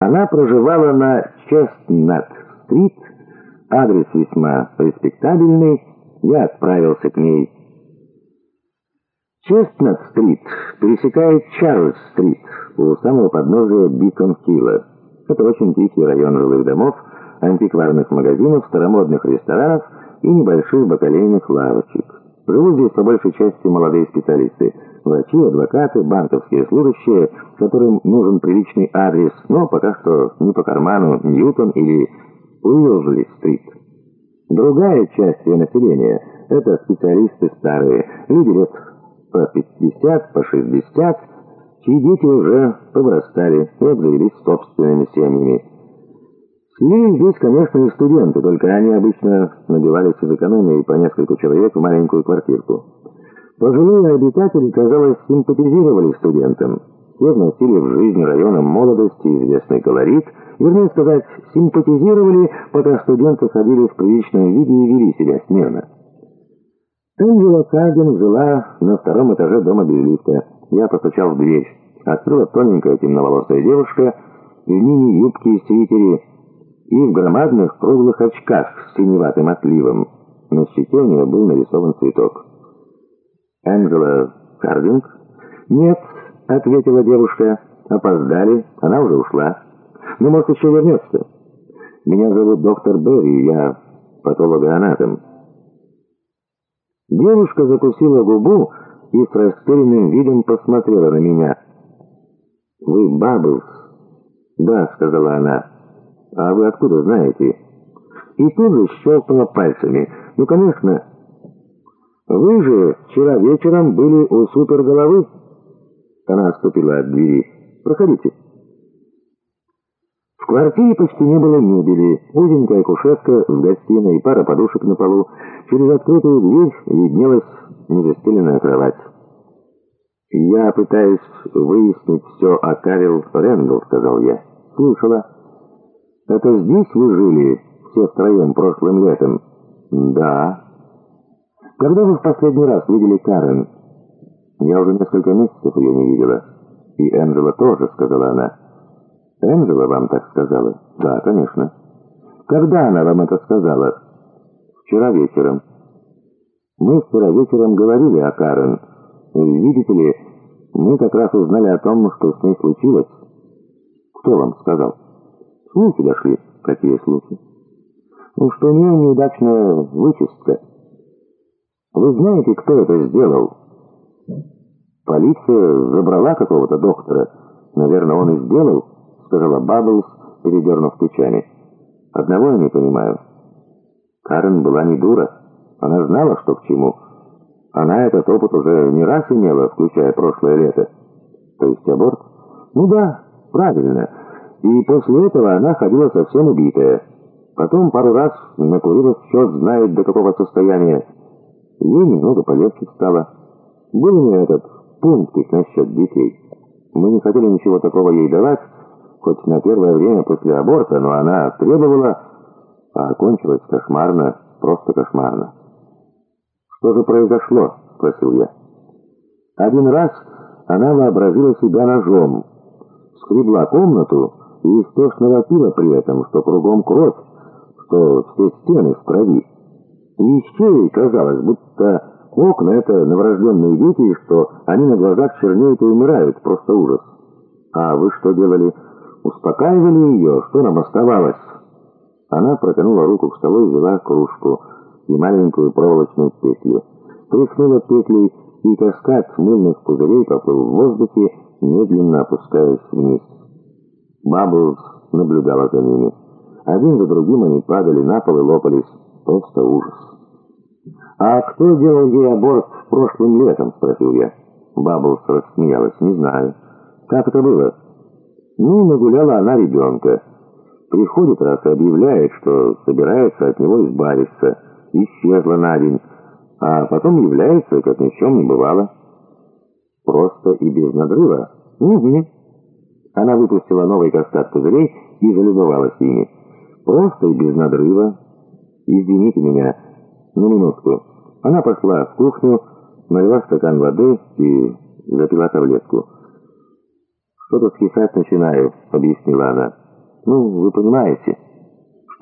Она проживала на Честнат-стрит, адрес весьма респектабельный, я отправился к ней. Честнат-стрит пересекает Чарльз-стрит у самого подножия Бикон-Хилла. Это очень тихий район жилых домов, антикварных магазинов, старомодных ресторанов и небольших бакалейных лавочек. Живут здесь по большей части молодые специалисты – Врачи, адвокаты, банковские служащие, которым нужен приличный адрес, но пока что не по карману Ньютон или Уилжли-стрит. Другая часть населения – это специалисты старые, люди лет по 50, по 60, чьи дети уже повырастали и обзавелись собственными семьями. С здесь, конечно, и студенты, только они обычно набивались из экономии по несколько человек в маленькую квартирку. Пожилые обитатели, казалось, симпатизировали студентам. Те вносили в жизнь района молодости известный колорит, вернее сказать, симпатизировали, пока студенты ходили в приличном виде и вели себя смирно. Энджела Кардин жила на втором этаже дома без лифта. Я постучал в дверь. Открыла тоненькая темноволосая девушка в мини-юбке и свитере и в громадных круглых очках с синеватым отливом. На щеке у нее был нарисован цветок. Энджела Хардинг? Нет, ответила девушка. Опоздали, она уже ушла. Ну, может, еще вернется. Меня зовут доктор Берри, я патологоанатом. Девушка закусила губу и с растерянным видом посмотрела на меня. «Вы Бабблс?» «Да», — сказала она. «А вы откуда знаете?» И тут же щелкнула пальцами. «Ну, конечно, вы же вчера вечером были у суперголовы. Она отступила от двери. Проходите. В квартире почти не было мебели. Узенькая кушетка в гостиной, пара подушек на полу. Через открытую дверь виднелась незастеленная кровать. «Я пытаюсь выяснить все о Карел Рэндалл», — сказал я. «Слушала». «Это здесь вы жили все втроем прошлым летом?» «Да». «Когда вы в последний раз видели Карен?» «Я уже несколько месяцев ее не видела». «И Энджела тоже», — сказала она. «Энджела вам так сказала?» «Да, конечно». «Когда она вам это сказала?» «Вчера вечером». «Мы вчера вечером говорили о Карен. Видите ли, мы как раз узнали о том, что с ней случилось». «Кто вам сказал?» «Слухи дошли». «Какие слухи?» «Ну, что у нее неудачная вычистка». Вы знаете, кто это сделал? Полиция забрала какого-то доктора. Наверное, он и сделал, сказала Бабблс, передернув плечами. Одного я не понимаю. Карен была не дура. Она знала, что к чему. Она этот опыт уже не раз имела, включая прошлое лето. То есть аборт? Ну да, правильно. И после этого она ходила совсем убитая. Потом пару раз накурилась, черт знает до какого состояния. Ей немного полегче стало. Был у нее этот пунктик насчет детей. Мы не хотели ничего такого ей давать, хоть на первое время после аборта, но она требовала, а окончилось кошмарно, просто кошмарно. «Что же произошло?» — спросил я. Один раз она вообразила себя ножом, скребла комнату и истошно вопила при этом, что кругом кровь, что все стены в крови. И еще ей казалось, будто окна — это новорожденные дети, и что они на глазах чернеют и умирают, просто ужас. А вы что делали? Успокаивали ее? Что нам оставалось? Она протянула руку к столу и взяла кружку и маленькую проволочную петлю. Тряхнула петлей, и каскад мыльных пузырей поплыл в воздухе, медленно опускаясь вниз. Бабблс наблюдала за ними. Один за другим они падали на пол и лопались. Просто ужас. «А кто делал ей аборт прошлым летом?» — спросил я. Бабблс рассмеялась. «Не знаю. Как это было?» «Ну, нагуляла она ребенка. Приходит раз и объявляет, что собирается от него избавиться. Исчезла на день. А потом является, как ни в чем не бывало. Просто и без надрыва. Угу. Она выпустила новый каскад пузырей и залюбовалась ими. Просто и без надрыва. «Извините меня, на минутку». Она пошла в кухню, налила стакан воды и запила таблетку. «Что-то скисать начинаю», — объяснила она. Ну, вы понимаете.